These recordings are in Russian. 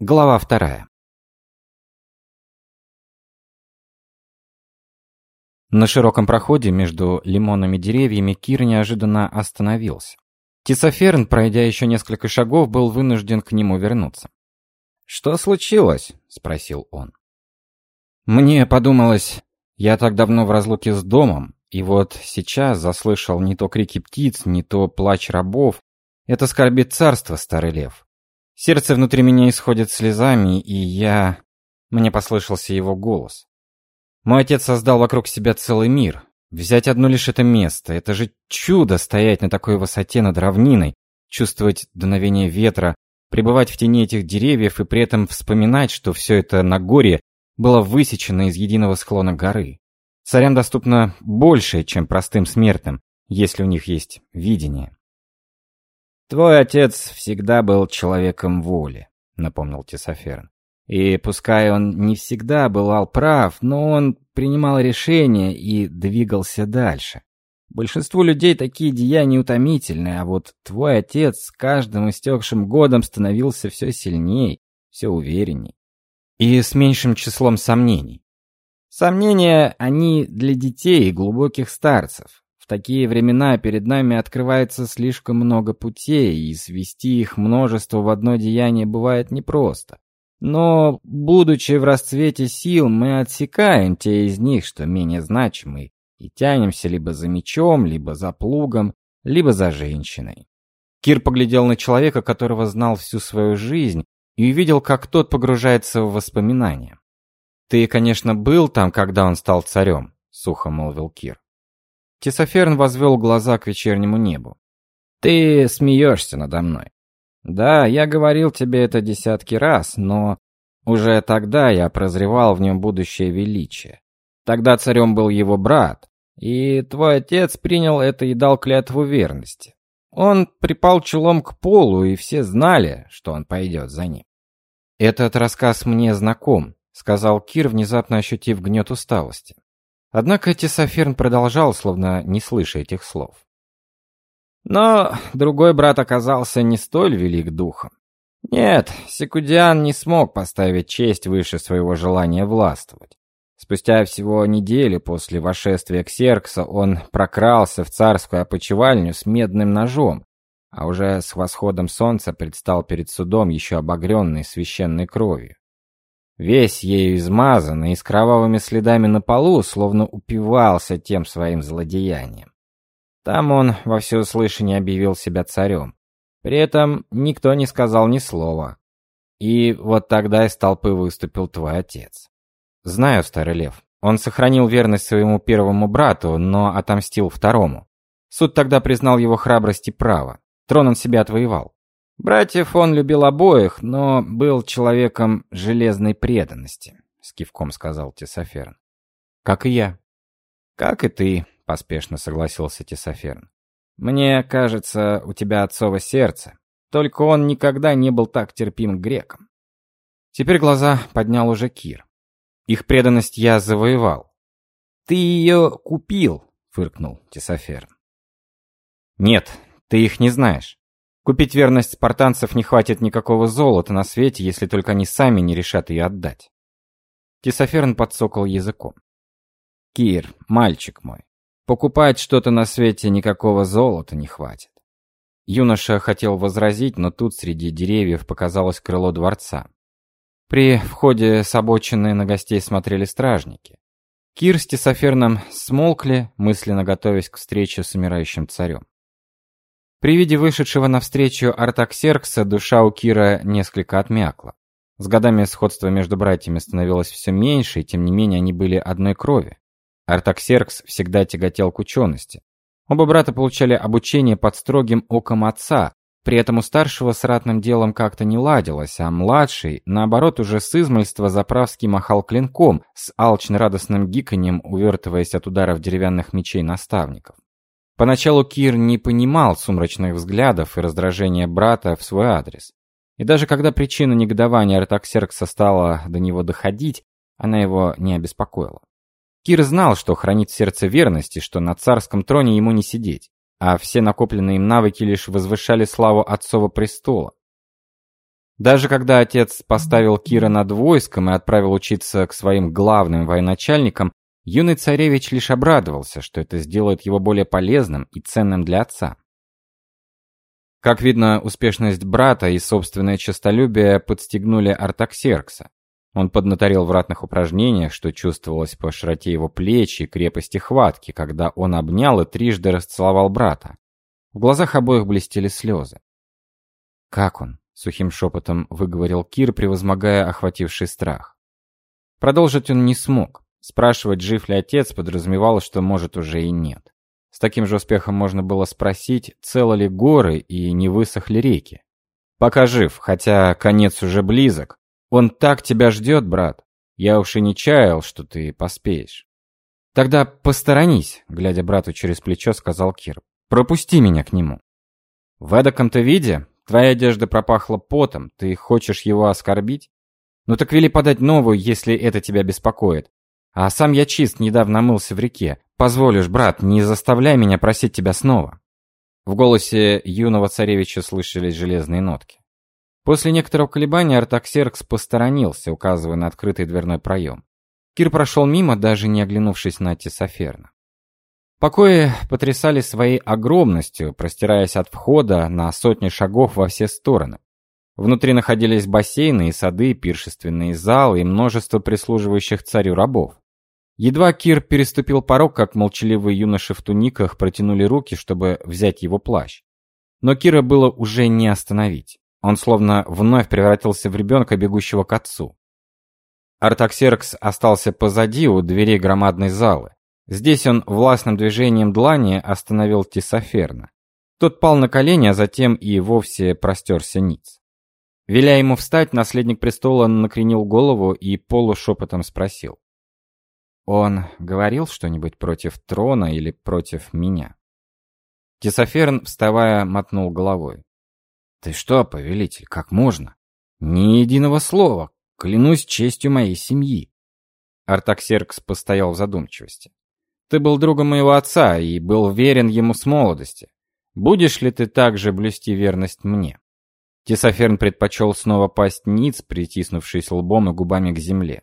Глава вторая. На широком проходе между лимонными деревьями Кир неожиданно остановился. Тисоферн, пройдя еще несколько шагов, был вынужден к нему вернуться. «Что случилось?» — спросил он. «Мне подумалось, я так давно в разлуке с домом, и вот сейчас заслышал не то крики птиц, не то плач рабов. Это скорбит царство, старый лев. Сердце внутри меня исходит слезами, и я... Мне послышался его голос. Мой отец создал вокруг себя целый мир. Взять одно лишь это место. Это же чудо стоять на такой высоте над равниной, чувствовать дуновение ветра, пребывать в тени этих деревьев и при этом вспоминать, что все это на горе было высечено из единого склона горы. Царям доступно большее, чем простым смертным, если у них есть видение. «Твой отец всегда был человеком воли», — напомнил Тесоферн. «И пускай он не всегда бывал прав, но он принимал решения и двигался дальше. Большинству людей такие деяния утомительны, а вот твой отец с каждым истекшим годом становился все сильней, все уверенней. И с меньшим числом сомнений. Сомнения, они для детей и глубоких старцев. В такие времена перед нами открывается слишком много путей, и свести их множество в одно деяние бывает непросто. Но, будучи в расцвете сил, мы отсекаем те из них, что менее значимы, и тянемся либо за мечом, либо за плугом, либо за женщиной. Кир поглядел на человека, которого знал всю свою жизнь, и увидел, как тот погружается в воспоминания. «Ты, конечно, был там, когда он стал царем», — сухо молвил Кир. Тесоферн возвел глаза к вечернему небу. «Ты смеешься надо мной. Да, я говорил тебе это десятки раз, но уже тогда я прозревал в нем будущее величие. Тогда царем был его брат, и твой отец принял это и дал клятву верности. Он припал челом к полу, и все знали, что он пойдет за ним. «Этот рассказ мне знаком», — сказал Кир, внезапно ощутив гнет усталости. Однако Тесоферн продолжал, словно не слыша этих слов. Но другой брат оказался не столь велик духом. Нет, Секудиан не смог поставить честь выше своего желания властвовать. Спустя всего неделю после вошествия Ксеркса он прокрался в царскую опочивальню с медным ножом, а уже с восходом солнца предстал перед судом еще обогренный священной кровью. Весь ею измазанный и с кровавыми следами на полу, словно упивался тем своим злодеянием. Там он во всеуслышание объявил себя царем. При этом никто не сказал ни слова. И вот тогда из толпы выступил твой отец. Знаю, старый лев. Он сохранил верность своему первому брату, но отомстил второму. Суд тогда признал его храбрость и право. Трон он себе отвоевал. Братьев он любил обоих, но был человеком железной преданности, с кивком сказал Тесоферн. Как и я. Как и ты, поспешно согласился Тесоферн. Мне кажется, у тебя отцово сердце. Только он никогда не был так терпим к грекам. Теперь глаза поднял уже Кир. Их преданность я завоевал. Ты ее купил, фыркнул Тесоферн. Нет, ты их не знаешь. Купить верность спартанцев не хватит никакого золота на свете, если только они сами не решат ее отдать. Тесоферн подсокал языком. Кир, мальчик мой, покупать что-то на свете никакого золота не хватит. Юноша хотел возразить, но тут среди деревьев показалось крыло дворца. При входе с обочины на гостей смотрели стражники. Кир с Тесоферном смолкли, мысленно готовясь к встрече с умирающим царем. При виде вышедшего навстречу Артаксеркса душа у Кира несколько отмякла. С годами сходство между братьями становилось все меньше, и тем не менее они были одной крови. Артаксеркс всегда тяготел к учености. Оба брата получали обучение под строгим оком отца, при этом у старшего с ратным делом как-то не ладилось, а младший, наоборот, уже с измольства заправский махал клинком, с алчно-радостным гиканьем увертываясь от ударов деревянных мечей наставников. Поначалу Кир не понимал сумрачных взглядов и раздражения брата в свой адрес. И даже когда причина негодования Артаксеркса стала до него доходить, она его не обеспокоила. Кир знал, что хранит в сердце верности, что на царском троне ему не сидеть, а все накопленные им навыки лишь возвышали славу отцова престола. Даже когда отец поставил Кира над войском и отправил учиться к своим главным военачальникам, юный царевич лишь обрадовался, что это сделает его более полезным и ценным для отца. Как видно, успешность брата и собственное честолюбие подстегнули Артаксеркса. Он поднаторел в ратных упражнениях, что чувствовалось по широте его плеч и крепости хватки, когда он обнял и трижды расцеловал брата. В глазах обоих блестели слезы. «Как он?» — сухим шепотом выговорил Кир, превозмогая охвативший страх. Продолжить он не смог. Спрашивать, жив ли отец, подразумевалось, что может уже и нет. С таким же успехом можно было спросить, целы ли горы и не высохли реки. Пока жив, хотя конец уже близок, он так тебя ждет, брат. Я уж и не чаял, что ты поспеешь. Тогда посторонись, глядя брату через плечо, сказал Кир. Пропусти меня к нему. В эдаком-то виде твоя одежда пропахла потом, ты хочешь его оскорбить? Ну так вели подать новую, если это тебя беспокоит. А сам я чист, недавно мылся в реке. Позволишь, брат, не заставляй меня просить тебя снова. В голосе юного царевича слышались железные нотки. После некоторого колебания Артаксеркс посторонился, указывая на открытый дверной проем. Кир прошел мимо, даже не оглянувшись на Тесоферна. Покои потрясали своей огромностью, простираясь от входа на сотни шагов во все стороны. Внутри находились бассейны и сады, пиршественные залы и множество прислуживающих царю рабов. Едва Кир переступил порог, как молчаливые юноши в туниках протянули руки, чтобы взять его плащ. Но Кира было уже не остановить. Он словно вновь превратился в ребенка, бегущего к отцу. Артаксеркс остался позади у дверей громадной залы. Здесь он властным движением длани остановил Тисоферна. Тот пал на колени, а затем и вовсе простерся ниц. Веля ему встать, наследник престола накренил голову и полушепотом спросил. «Он говорил что-нибудь против трона или против меня?» Тисоферн, вставая, мотнул головой. «Ты что, повелитель, как можно? Ни единого слова, клянусь честью моей семьи». Артаксеркс постоял в задумчивости. «Ты был другом моего отца и был верен ему с молодости. Будешь ли ты также блюсти верность мне?» Тесоферн предпочел снова пасть ниц, притиснувшись лбом и губами к земле.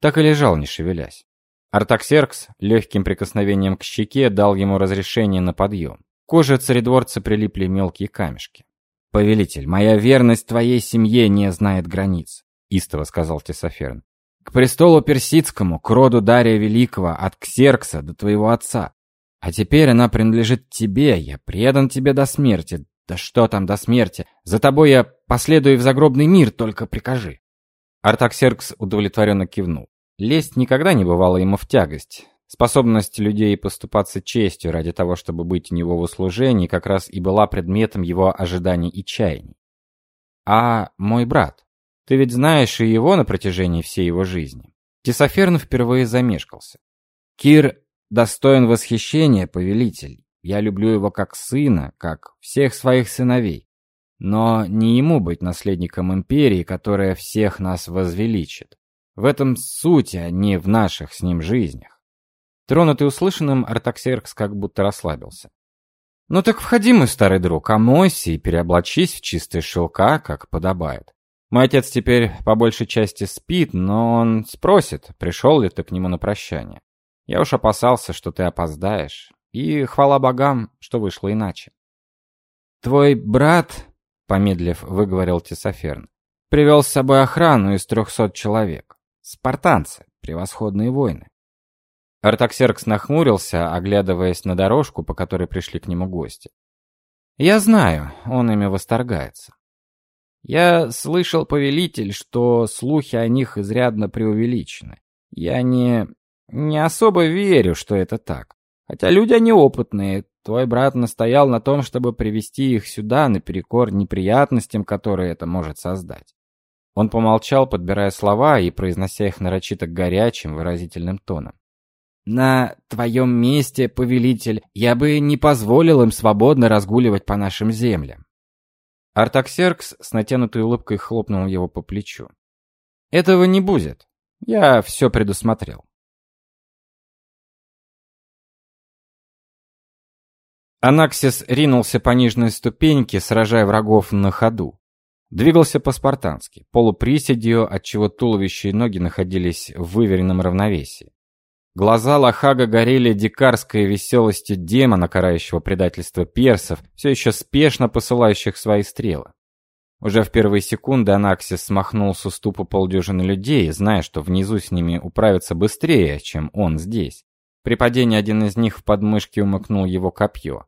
Так и лежал, не шевелясь. Артаксеркс легким прикосновением к щеке дал ему разрешение на подъем. К коже царедворца прилипли мелкие камешки. «Повелитель, моя верность твоей семье не знает границ», — истово сказал Тесоферн. «К престолу персидскому, к роду Дария Великого, от Ксеркса до твоего отца. А теперь она принадлежит тебе, я предан тебе до смерти. Да что там до смерти? За тобой я последую в загробный мир, только прикажи». Артаксеркс удовлетворенно кивнул. Лесть никогда не бывала ему в тягость. Способность людей поступаться честью ради того, чтобы быть у него в услужении, как раз и была предметом его ожиданий и чаяний. А мой брат? Ты ведь знаешь и его на протяжении всей его жизни. Тесоферн впервые замешкался. Кир достоин восхищения, повелитель. Я люблю его как сына, как всех своих сыновей. Но не ему быть наследником империи, которая всех нас возвеличит. В этом суть, а не в наших с ним жизнях. Тронутый услышанным, Артаксеркс как будто расслабился. «Ну так входи, мой старый друг, омойся и переоблачись в чистые шелка, как подобает. Мой отец теперь по большей части спит, но он спросит, пришел ли ты к нему на прощание. Я уж опасался, что ты опоздаешь, и хвала богам, что вышло иначе». «Твой брат», — помедлив выговорил Тесоферн, — «привел с собой охрану из трехсот человек. Спартанцы, превосходные воины. Артаксеркс нахмурился, оглядываясь на дорожку, по которой пришли к нему гости. «Я знаю, он ими восторгается. Я слышал, повелитель, что слухи о них изрядно преувеличены. Я не... не особо верю, что это так. Хотя люди они опытные. Твой брат настоял на том, чтобы привести их сюда наперекор неприятностям, которые это может создать. Он помолчал, подбирая слова и произнося их нарочито горячим, выразительным тоном. На твоем месте, повелитель, я бы не позволил им свободно разгуливать по нашим землям. Артаксеркс с натянутой улыбкой хлопнул его по плечу. Этого не будет. Я все предусмотрел. Анаксис ринулся по нижней ступеньке, сражая врагов на ходу. Двигался по-спартански, полуприседью, отчего туловище и ноги находились в выверенном равновесии. Глаза Лохага горели дикарской веселостью демона, карающего предательство персов, все еще спешно посылающих свои стрелы. Уже в первые секунды Анаксис смахнул с уступа полдюжины людей, зная, что внизу с ними управиться быстрее, чем он здесь. При падении один из них в подмышке умыкнул его копье.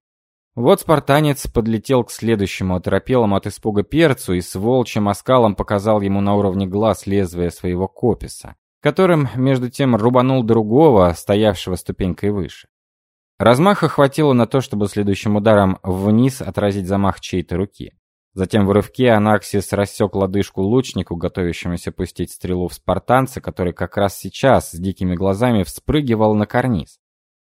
Вот спартанец подлетел к следующему оторопелому от испуга перцу и с волчьим оскалом показал ему на уровне глаз лезвие своего кописа, которым, между тем, рубанул другого, стоявшего ступенькой выше. Размаха хватило на то, чтобы следующим ударом вниз отразить замах чьей-то руки. Затем в рывке Анаксис рассек лодыжку лучнику, готовящемуся пустить стрелу в спартанца, который как раз сейчас с дикими глазами вспрыгивал на карниз.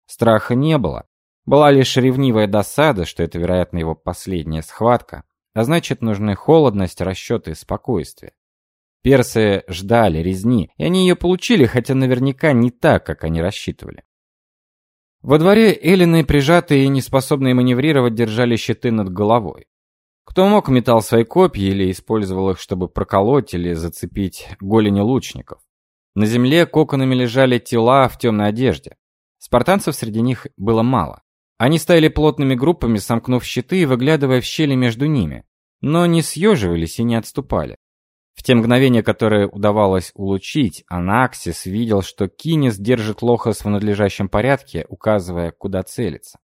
Страха не было. Была лишь ревнивая досада, что это, вероятно, его последняя схватка, а значит, нужны холодность, расчеты и спокойствие. Персы ждали резни, и они ее получили, хотя наверняка не так, как они рассчитывали. Во дворе эллины, прижатые и неспособные маневрировать, держали щиты над головой. Кто мог, метал свои копья или использовал их, чтобы проколоть или зацепить голени лучников. На земле коконами лежали тела в темной одежде. Спартанцев среди них было мало. Они стояли плотными группами, сомкнув щиты и выглядывая в щели между ними, но не съеживались и не отступали. В те мгновения, которые удавалось улучшить, Анаксис видел, что Кинес держит Лохас в надлежащем порядке, указывая, куда целиться.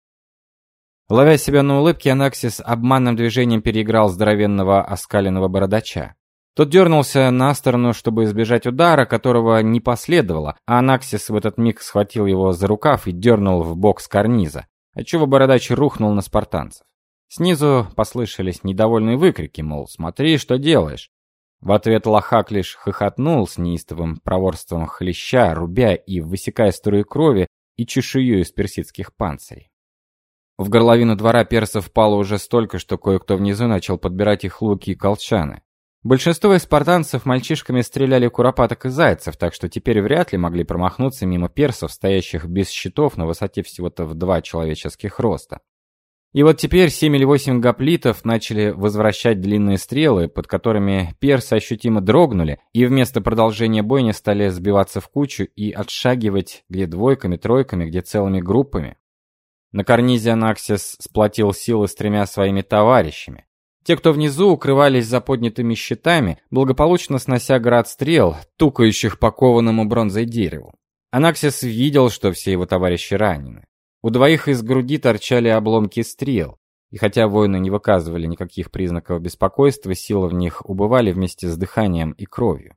Ловя себя на улыбке, Анаксис обманным движением переиграл здоровенного оскаленного бородача. Тот дернулся на сторону, чтобы избежать удара, которого не последовало, а Анаксис в этот миг схватил его за рукав и дернул в бок с карниза, отчего бородач рухнул на спартанцев. Снизу послышались недовольные выкрики, мол, смотри, что делаешь. В ответ Лохак лишь хохотнул с неистовым проворством хлеща, рубя и высекая струи крови и чешую из персидских панцирей. В горловину двора персов пало уже столько, что кое-кто внизу начал подбирать их луки и колчаны. Большинство из спартанцев мальчишками стреляли куропаток и зайцев, так что теперь вряд ли могли промахнуться мимо персов, стоящих без щитов на высоте всего-то в два человеческих роста. И вот теперь семь или восемь гоплитов начали возвращать длинные стрелы, под которыми персы ощутимо дрогнули, и вместо продолжения бойни стали сбиваться в кучу и отшагивать где двойками, тройками, где целыми группами. На карнизе Анаксис сплотил силы с тремя своими товарищами. Те, кто внизу, укрывались за поднятыми щитами, благополучно снося град стрел, тукающих по кованому бронзой дереву. Анаксис видел, что все его товарищи ранены. У двоих из груди торчали обломки стрел, и хотя воины не выказывали никаких признаков беспокойства, силы в них убывали вместе с дыханием и кровью.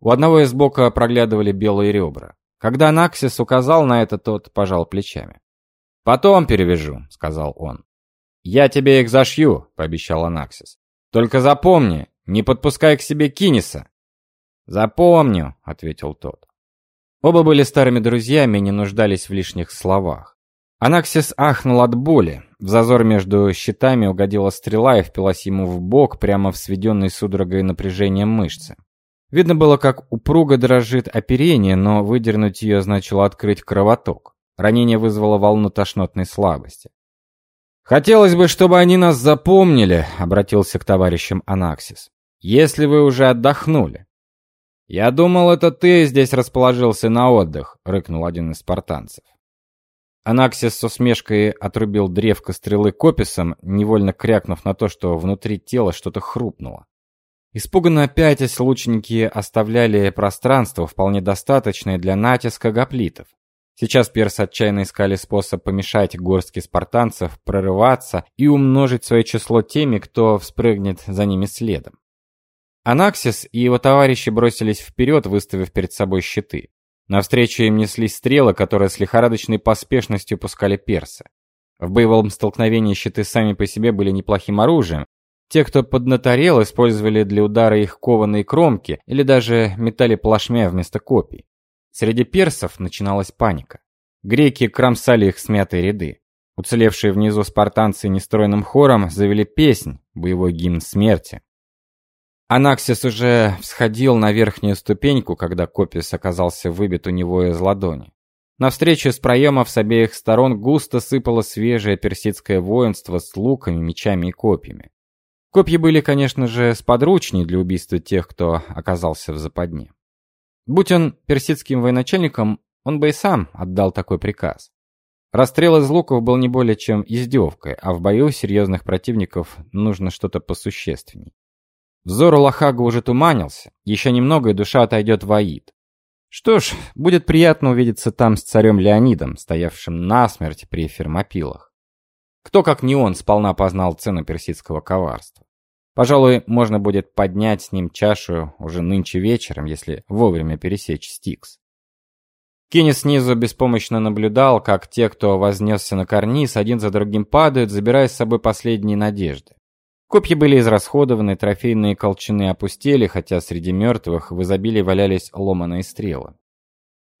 У одного из бока проглядывали белые ребра. Когда Анаксис указал на это, тот пожал плечами. «Потом перевяжу», — сказал он. «Я тебе их зашью», — пообещал Анаксис. «Только запомни, не подпускай к себе Киниса». «Запомню», — ответил тот. Оба были старыми друзьями и не нуждались в лишних словах. Анаксис ахнул от боли. В зазор между щитами угодила стрела и впилась ему в бок прямо в сведенной судорогой напряжением мышцы. Видно было, как упруго дрожит оперение, но выдернуть ее значило открыть кровоток. Ранение вызвало волну тошнотной слабости. «Хотелось бы, чтобы они нас запомнили», — обратился к товарищам Анаксис. «Если вы уже отдохнули». «Я думал, это ты здесь расположился на отдых», — рыкнул один из спартанцев. Анаксис с усмешкой отрубил древко стрелы кописом, невольно крякнув на то, что внутри тела что-то хрупнуло. Испуганно пятясь, лучники оставляли пространство, вполне достаточное для натиска гоплитов. Сейчас персы отчаянно искали способ помешать горстке спартанцев прорываться и умножить свое число теми, кто вспрыгнет за ними следом. Анаксис и его товарищи бросились вперед, выставив перед собой щиты. Навстречу им неслись стрелы, которые с лихорадочной поспешностью пускали персы. В боевом столкновении щиты сами по себе были неплохим оружием. Те, кто поднаторел, использовали для удара их кованые кромки или даже метали плашмя вместо копий. Среди персов начиналась паника. Греки кромсали их смятые ряды. Уцелевшие внизу спартанцы нестройным хором завели песнь, боевой гимн смерти. Анаксис уже всходил на верхнюю ступеньку, когда Копис оказался выбит у него из ладони. Навстречу с проемов с обеих сторон густо сыпало свежее персидское воинство с луками, мечами и копьями. Копья были, конечно же, сподручней для убийства тех, кто оказался в западне. Будь он персидским военачальником, он бы и сам отдал такой приказ. Расстрел из луков был не более чем издевкой, а в бою серьезных противников нужно что-то посущественней. Взор Лохага уже туманился, еще немного и душа отойдет в Аид. Что ж, будет приятно увидеться там с царем Леонидом, стоявшим насмерть при фермопилах. Кто, как не он, сполна познал цену персидского коварства. Пожалуй, можно будет поднять с ним чашу уже нынче вечером, если вовремя пересечь Стикс. Кенни снизу беспомощно наблюдал, как те, кто вознесся на карниз, один за другим падают, забирая с собой последние надежды. Копья были израсходованы, трофейные колчаны опустели, хотя среди мертвых в изобилии валялись ломаные стрелы.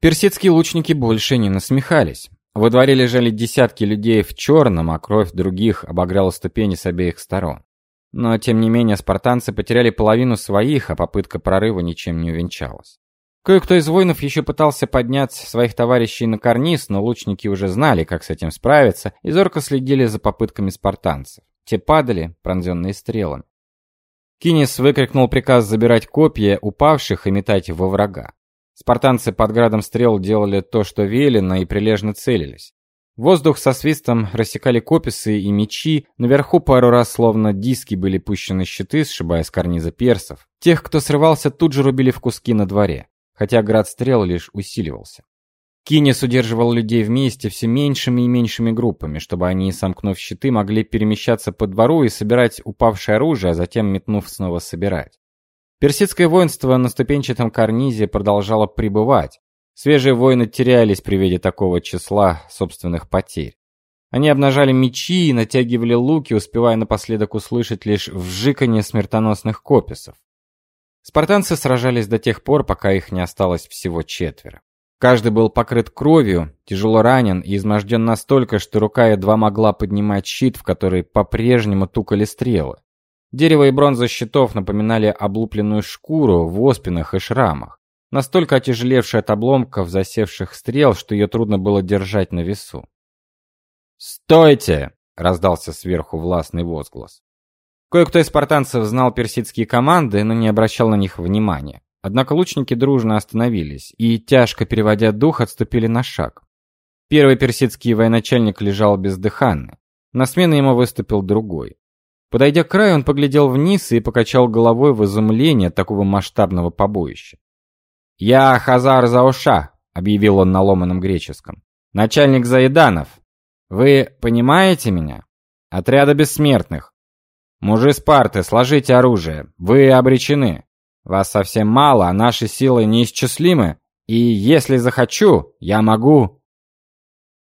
Персидские лучники больше не насмехались. Во дворе лежали десятки людей в черном, а кровь других обогряла ступени с обеих сторон. Но, тем не менее, спартанцы потеряли половину своих, а попытка прорыва ничем не увенчалась. Кое-кто из воинов еще пытался поднять своих товарищей на карниз, но лучники уже знали, как с этим справиться, и зорко следили за попытками спартанцев. Те падали, пронзенные стрелами. Кинис выкрикнул приказ забирать копья упавших и метать во врага. Спартанцы под градом стрел делали то, что велено, и прилежно целились. Воздух со свистом рассекали кописы и мечи, наверху пару раз словно диски были пущены щиты, сшибая с карниза персов. Тех, кто срывался, тут же рубили в куски на дворе хотя град стрел лишь усиливался. Кинес удерживал людей вместе все меньшими и меньшими группами, чтобы они, сомкнув щиты, могли перемещаться по двору и собирать упавшее оружие, а затем, метнув, снова собирать. Персидское воинство на ступенчатом карнизе продолжало прибывать. Свежие воины терялись при виде такого числа собственных потерь. Они обнажали мечи и натягивали луки, успевая напоследок услышать лишь вжиканье смертоносных кописов. Спартанцы сражались до тех пор, пока их не осталось всего четверо. Каждый был покрыт кровью, тяжело ранен и изможден настолько, что рука едва могла поднимать щит, в который по-прежнему тукали стрелы. Дерево и бронза щитов напоминали облупленную шкуру в оспинах и шрамах, настолько отяжелевшей от обломков засевших стрел, что ее трудно было держать на весу. "Стойте!" раздался сверху властный возглас. Кое-кто из спартанцев знал персидские команды, но не обращал на них внимания. Однако лучники дружно остановились и, тяжко переводя дух, отступили на шаг. Первый персидский военачальник лежал бездыханный. На смену ему выступил другой. Подойдя к краю, он поглядел вниз и покачал головой в изумлении от такого масштабного побоища. «Я Хазар Зауша», — объявил он на ломаном греческом. «Начальник Заеданов. Вы понимаете меня? Отряда бессмертных. Мужи Спарты, сложите оружие. Вы обречены. Вас совсем мало, а наши силы неисчислимы. И если захочу, я могу...»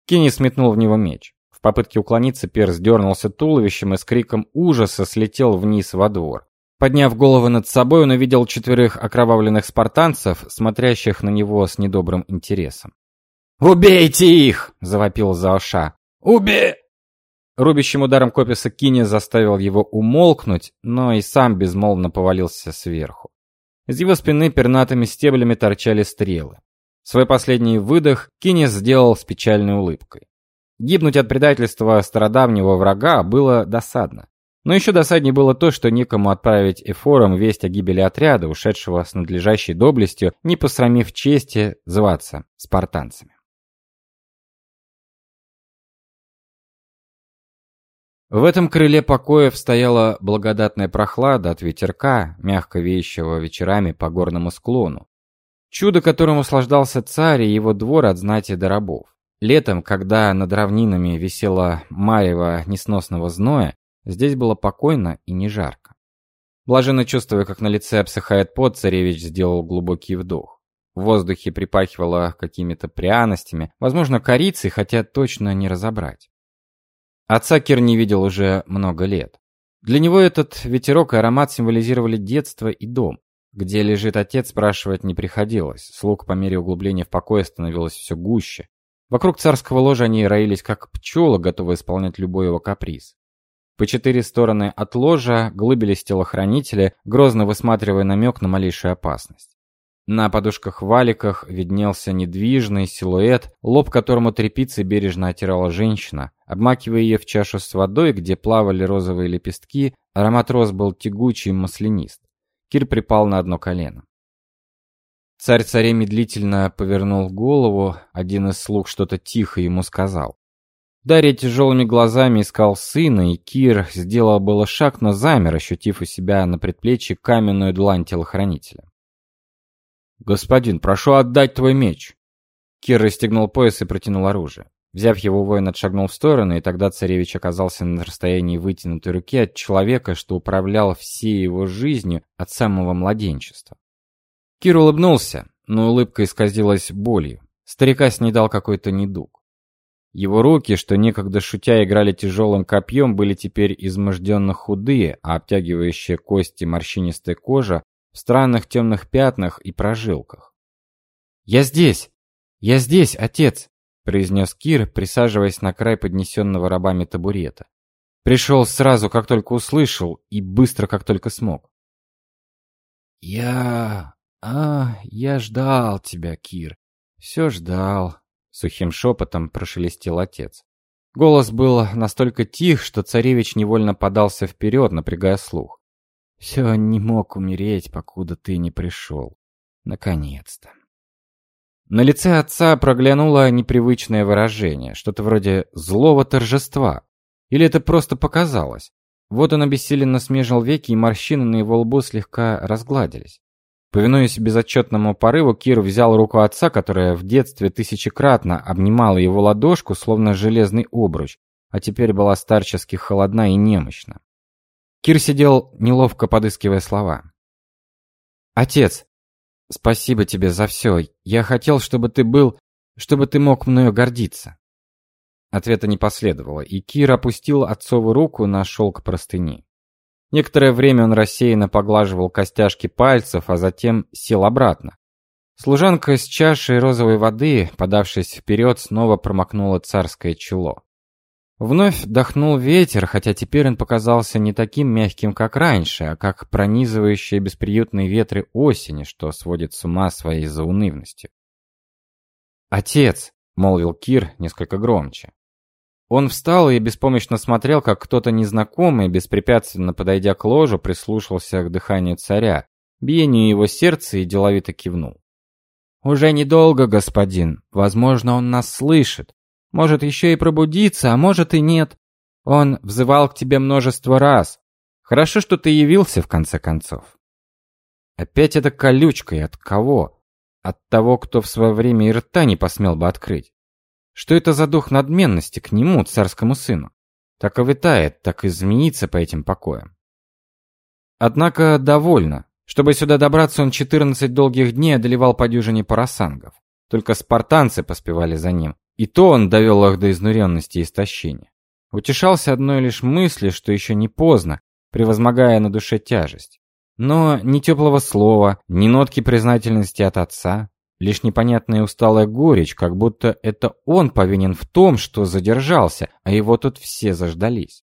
Кини сметнул в него меч. В попытке уклониться Перс дернулся туловищем и с криком ужаса слетел вниз во двор. Подняв голову над собой, он увидел четверых окровавленных спартанцев, смотрящих на него с недобрым интересом. «Убейте их!» — завопил Заоша. «Убей!» Рубящим ударом Кописа Кини заставил его умолкнуть, но и сам безмолвно повалился сверху. Из его спины пернатыми стеблями торчали стрелы. Свой последний выдох Кини сделал с печальной улыбкой. Гибнуть от предательства стародавнего врага было досадно. Но еще досаднее было то, что никому отправить эфорам весть о гибели отряда, ушедшего с надлежащей доблестью, не посрамив чести зваться спартанцами. В этом крыле покоев стояла благодатная прохлада от ветерка, мягко веющего вечерами по горному склону. Чудо, которым услаждался царь и его двор от знати до рабов. Летом, когда над равнинами висела марево несносного зноя, здесь было покойно и не жарко. Блаженно чувствуя, как на лице обсыхает пот, царевич сделал глубокий вдох. В воздухе припахивало какими-то пряностями, возможно, корицей, хотя точно не разобрать. Отца Кир не видел уже много лет. Для него этот ветерок и аромат символизировали детство и дом. Где лежит отец, спрашивать не приходилось. Слуг по мере углубления в покое становилось все гуще. Вокруг царского ложа они роились как пчелы, готовые исполнять любой его каприз. По четыре стороны от ложа глыбились телохранители, грозно высматривая намек на малейшую опасность. На подушках-валиках виднелся недвижный силуэт, лоб которому тряпицей бережно отирала женщина. Обмакивая ее в чашу с водой, где плавали розовые лепестки, аромат роз был тягучий и маслянист. Кир припал на одно колено. Царь царей медлительно повернул голову, один из слуг что-то тихо ему сказал. Дарья тяжелыми глазами искал сына, и Кир сделал было шаг, но замер, ощутив у себя на предплечье каменную длань телохранителя. «Господин, прошу отдать твой меч!» Кир расстегнул пояс и протянул оружие. Взяв его, воин отшагнул в сторону, и тогда царевич оказался на расстоянии вытянутой руки от человека, что управлял всей его жизнью от самого младенчества. Кир улыбнулся, но улыбка исказилась болью. Старика снедал какой-то недуг. Его руки, что некогда шутя играли тяжелым копьем, были теперь изможденно худые, а обтягивающая кости морщинистая кожа в странных темных пятнах и прожилках. «Я здесь! Я здесь, отец!» — произнес Кир, присаживаясь на край поднесенного рабами табурета. Пришел сразу, как только услышал, и быстро, как только смог. «Я... а, я ждал тебя, Кир. Все ждал», — сухим шепотом прошелестел отец. Голос был настолько тих, что царевич невольно подался вперед, напрягая слух. Все не мог умереть, покуда ты не пришел. Наконец-то. На лице отца проглянуло непривычное выражение, что-то вроде злого торжества. Или это просто показалось? Вот он обессиленно смежил веки, и морщины на его лбу слегка разгладились. Повинуясь безотчетному порыву, Кир взял руку отца, которая в детстве тысячекратно обнимала его ладошку, словно железный обруч, а теперь была старчески холодна и немощна. Кир сидел, неловко подыскивая слова. «Отец, спасибо тебе за все. Я хотел, чтобы ты был, чтобы ты мог мною гордиться». Ответа не последовало, и Кир опустил отцову руку на шелк простыни. Некоторое время он рассеянно поглаживал костяшки пальцев, а затем сел обратно. Служанка с чашей розовой воды, подавшись вперед, снова промокнула царское чело. Вновь дохнул ветер, хотя теперь он показался не таким мягким, как раньше, а как пронизывающие бесприютные ветры осени, что сводит с ума своей заунывностью. «Отец!» — молвил Кир несколько громче. Он встал и беспомощно смотрел, как кто-то незнакомый, беспрепятственно подойдя к ложу, прислушался к дыханию царя, биению его сердца и деловито кивнул. «Уже недолго, господин. Возможно, он нас слышит. Может, еще и пробудиться, а может и нет. Он взывал к тебе множество раз. Хорошо, что ты явился в конце концов. Опять эта колючка и от кого? От того, кто в свое время и рта не посмел бы открыть. Что это за дух надменности к нему, царскому сыну? Так и витает, так и змеится по этим покоям. Однако довольно. Чтобы сюда добраться, он 14 долгих дней одолевал по дюжине парасангов. Только спартанцы поспевали за ним, и то он довел их до изнуренности и истощения. Утешался одной лишь мыслью, что еще не поздно, превозмогая на душе тяжесть. Но ни теплого слова, ни нотки признательности от отца, лишь непонятная усталая горечь, как будто это он повинен в том, что задержался, а его тут все заждались.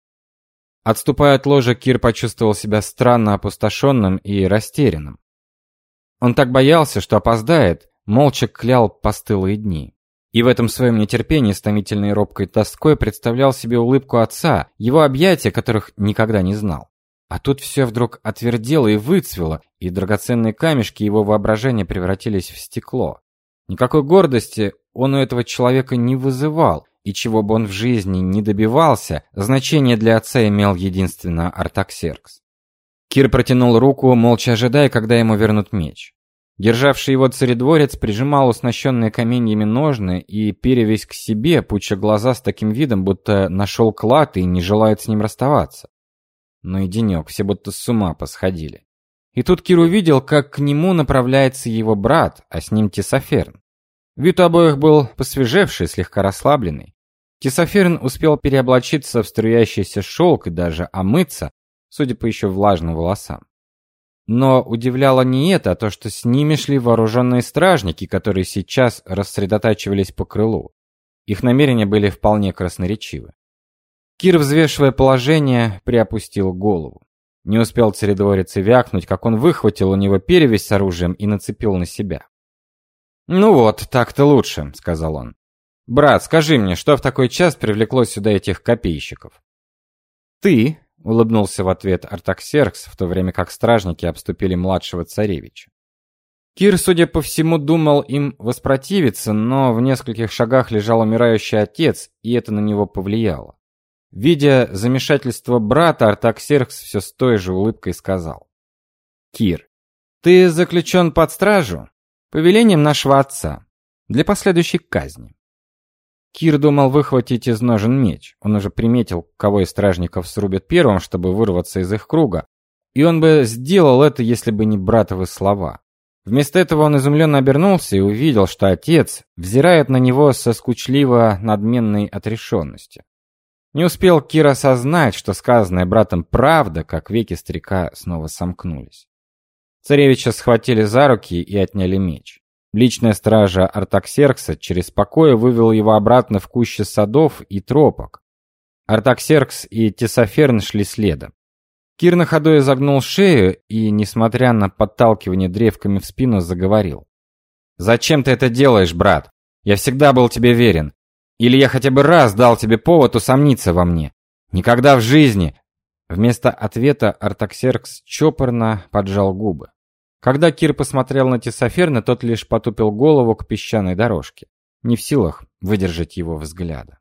Отступая от ложа, Кир почувствовал себя странно опустошенным и растерянным. Он так боялся, что опоздает, молча клял постылые дни. И в этом своем нетерпении с томительной робкой тоской представлял себе улыбку отца, его объятия, которых никогда не знал. А тут все вдруг отвердело и выцвело, и драгоценные камешки его воображения превратились в стекло. Никакой гордости он у этого человека не вызывал, и чего бы он в жизни не добивался, значение для отца имел единственно Артаксеркс. Кир протянул руку, молча ожидая, когда ему вернут меч. Державший его царедворец прижимал уснащенные каменьями ножны и перевесь к себе, пуча глаза с таким видом, будто нашел клад и не желает с ним расставаться. Ну и денек, все будто с ума посходили. И тут Кир увидел, как к нему направляется его брат, а с ним Тесоферн. Вид у обоих был посвежевший, слегка расслабленный. Тесоферн успел переоблачиться в струящийся шелк и даже омыться, судя по еще влажным волосам. Но удивляло не это, а то, что с ними шли вооруженные стражники, которые сейчас рассредотачивались по крылу. Их намерения были вполне красноречивы. Кир, взвешивая положение, приопустил голову. Не успел царедворец и вякнуть, как он выхватил у него перевязь с оружием и нацепил на себя. «Ну вот, так-то лучше», — сказал он. «Брат, скажи мне, что в такой час привлекло сюда этих копейщиков?» «Ты», — улыбнулся в ответ Артаксеркс, в то время как стражники обступили младшего царевича. Кир, судя по всему, думал им воспротивиться, но в нескольких шагах лежал умирающий отец, и это на него повлияло. Видя замешательство брата, Артаксеркс все с той же улыбкой сказал. «Кир, ты заключен под стражу повелением нашего отца для последующей казни». Кир думал выхватить из ножен меч. Он уже приметил, кого из стражников срубят первым, чтобы вырваться из их круга. И он бы сделал это, если бы не братовы слова. Вместо этого он изумленно обернулся и увидел, что отец взирает на него со скучливо надменной отрешенностью. Не успел Кир осознать, что сказанное братом правда, как веки старика снова сомкнулись. Царевича схватили за руки и отняли меч. Личная стража Артаксеркса через покоя вывел его обратно в куще садов и тропок. Артаксеркс и Тесоферн шли следом. Кир на ходу изогнул шею и, несмотря на подталкивание древками в спину, заговорил. «Зачем ты это делаешь, брат? Я всегда был тебе верен. Или я хотя бы раз дал тебе повод усомниться во мне. Никогда в жизни. Вместо ответа Артаксеркс чопорно поджал губы. Когда Кир посмотрел на Тесоферна, тот лишь потупил голову к песчаной дорожке, не в силах выдержать его взгляда.